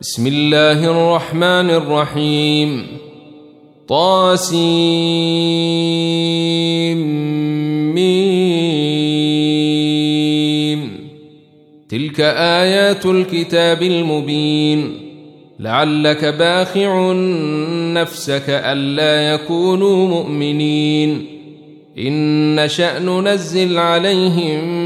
بسم الله الرحمن الرحيم. طاسيم. تلك آيات الكتاب المبين. لعلك باخع نفسك ألا يكونوا مؤمنين. إن شأن ننزل عليهم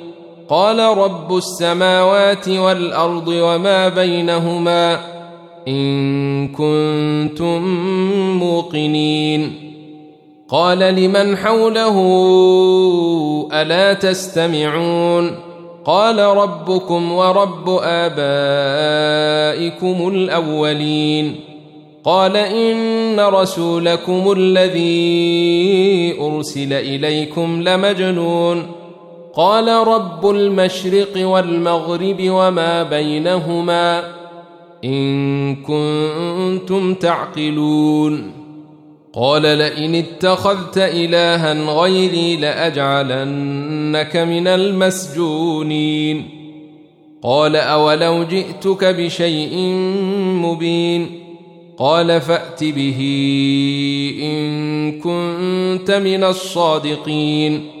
قال رب السماوات والأرض وما بينهما إن كنتم موقنين. قال لمن حوله ألا تستمعون؟ قال ربكم ورب آبائكم الأولين. قال إن رسولكم الذي أرسل إليكم لمجنون. قال رب المشرق والمغرب وما بينهما إن كنتم تعقلون. قال لئن اتخذت إلها غيري لأجعلنك من المسجونين. قال أولو جئتك بشيء مبين. قال فأت به إن كنت من الصادقين.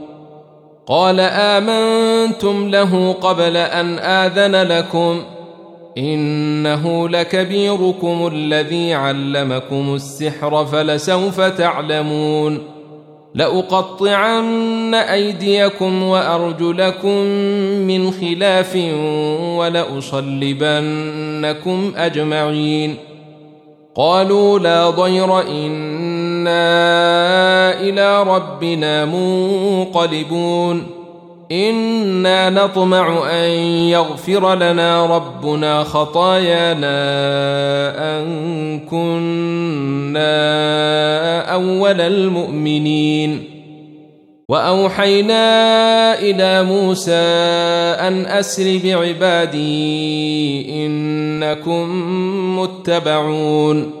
قال آمنتم له قبل أن آذن لكم إنه لكبيركم الذي علمكم السحر فلسوف تعلمون لأقطعن أيديكم وأرجلكم من خلاف ولأصلبنكم أجمعين قالوا لا ضير أنا إلى ربنا منقلبون أنا نطمع ان يغفر لنا ربنا خطايانا ان كنا اول المؤمنين واوحينا إلى موسى ان اسر بعبادي انكم متبعون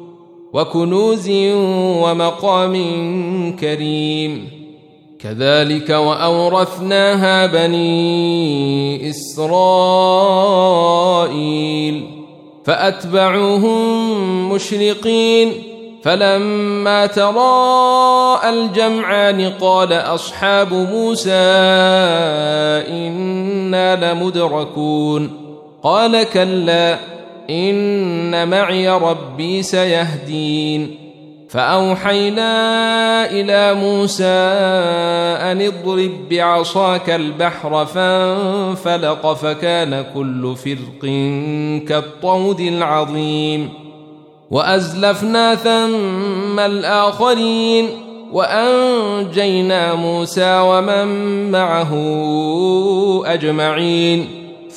وكنوز ومقام كريم. كذلك وأورثناها بني إسرائيل. فأتبعوهم مشرقين. فلما تراءى الجمعان قال أصحاب موسى إنا لمدركون. قال كلا ان معي ربي سيهدين فاوحينا إلى موسى ان اضرب بعصاك البحر فانفلق فكان كل فرق كالطود العظيم وازلفنا ثم الاخرين وانجينا موسى ومن معه اجمعين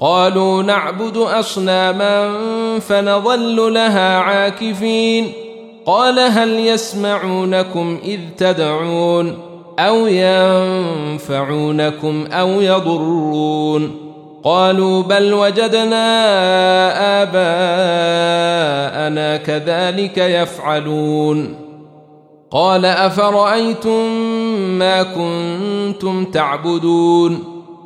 قالوا نعبد أصناما فنظل لها عاكفين. قال هل يسمعونكم إذ تدعون أو ينفعونكم أو يضرون؟ قالوا بل وجدنا آباءنا كذلك يفعلون. قال أفرأيتم ما كنتم تعبدون؟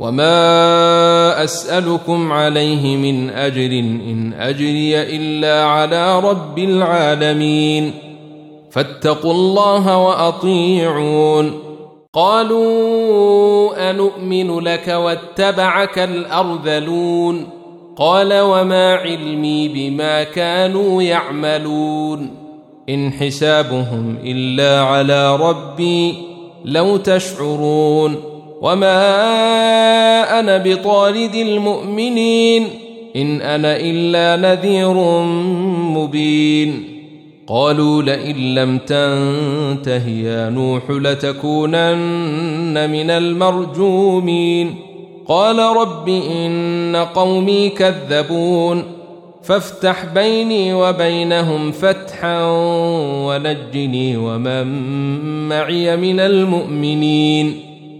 وما اسالكم عليه من اجر ان اجري الا على رب العالمين فاتقوا الله واطيعون قالوا انومن لك واتبعك الارذلون قال وما علمي بما كانوا يعملون ان حسابهم الا على ربي لو تشعرون وما أنا بطارد المؤمنين ان أنا الا نذير مبين قالوا لئن لم تنته يا نوح لتكونن من المرجومين قال رب ان قومي كذبون فافتح بيني وبينهم فتحا ونجني ومن معي من المؤمنين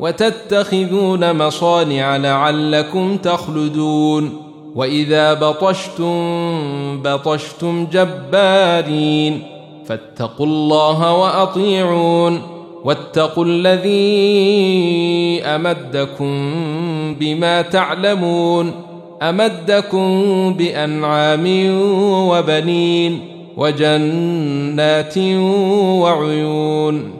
وتتخذون مصانع لعلكم تخلدون. وإذا بطشتم بطشتم جبارين. فاتقوا الله وأطيعون. واتقوا الذي أمدكم بما تعلمون. أمدكم بأنعام وبنين وجنات وعيون.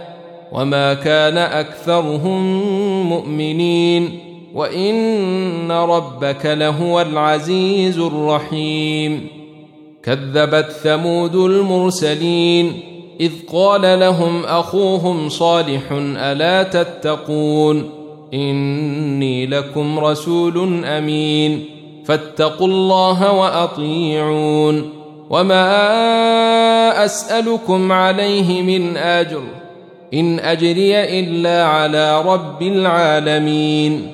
وما كان اكثرهم مؤمنين وان ربك لهو العزيز الرحيم كذبت ثمود المرسلين اذ قال لهم اخوهم صالح الا تتقون إني لكم رسول أمين فاتقوا الله وأطيعون وما أسألكم عليه من أجر إن أجري إلا على رب العالمين.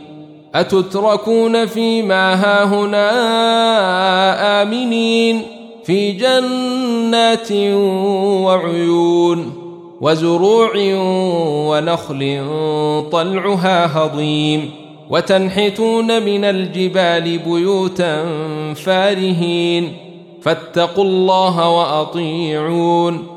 أتتركون فيما هاهنا آمنين في جنات وعيون وزروع ونخل طلعها هضيم. وتنحتون من الجبال بيوتا فارهين. فاتقوا الله وأطيعون.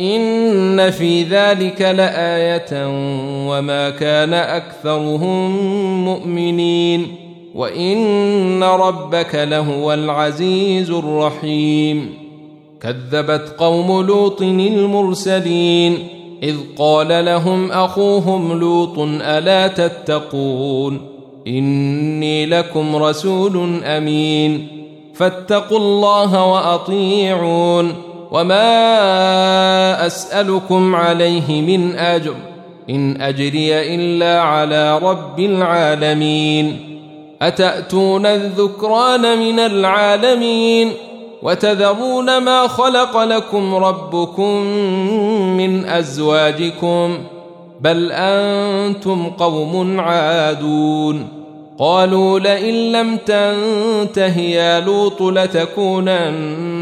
إن في ذلك لآية وما كان أكثرهم مؤمنين وإن ربك لهو العزيز الرحيم كذبت قوم لوط المرسلين إذ قال لهم أخوهم لوط ألا تتقون إني لكم رسول أمين فاتقوا الله وأطيعون وما أسألكم عليه من أجر إن أجري إلا على رب العالمين أتأتون الذكران من العالمين وتذرون ما خلق لكم ربكم من أزواجكم بل أنتم قوم عادون قالوا لئن لم تنته يا لوط لتكونن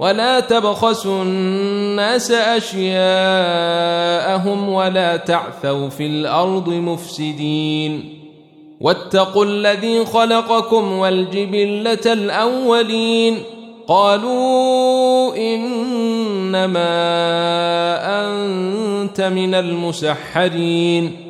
ولا تبخسوا الناس أشياءهم ولا تعثوا في الأرض مفسدين واتقوا الذي خلقكم والجبلة الأولين قالوا إنما أنت من المسحرين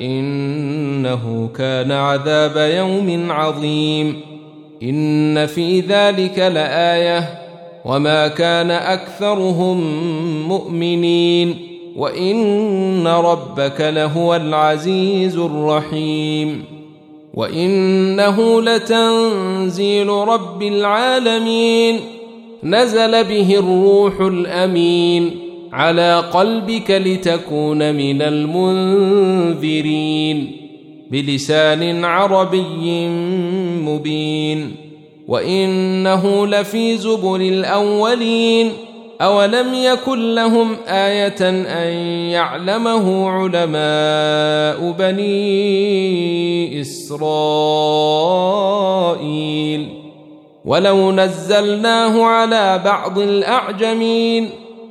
إنه كان عذاب يوم عظيم. إن في ذلك لآية. وما كان أكثرهم مؤمنين. وإن ربك لهو العزيز الرحيم. وإنه لتنزيل رب العالمين. نزل به الروح الأمين. على قلبك لتكون من المنذرين بلسان عربي مبين وإنه لفي زبر الأولين أولم يكن لهم آية أن يعلمه علماء بني إسرائيل ولو نزلناه على بعض الأعجمين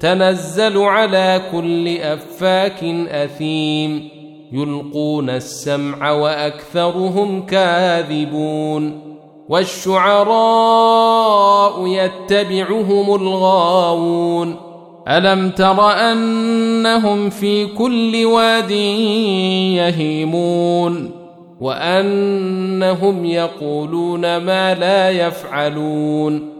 تنزل على كل أفاك أثيم. يلقون السمع وأكثرهم كاذبون. والشعراء يتبعهم الغاوون. ألم تر أنهم في كل واد يهيمون؟ وأنهم يقولون ما لا يفعلون.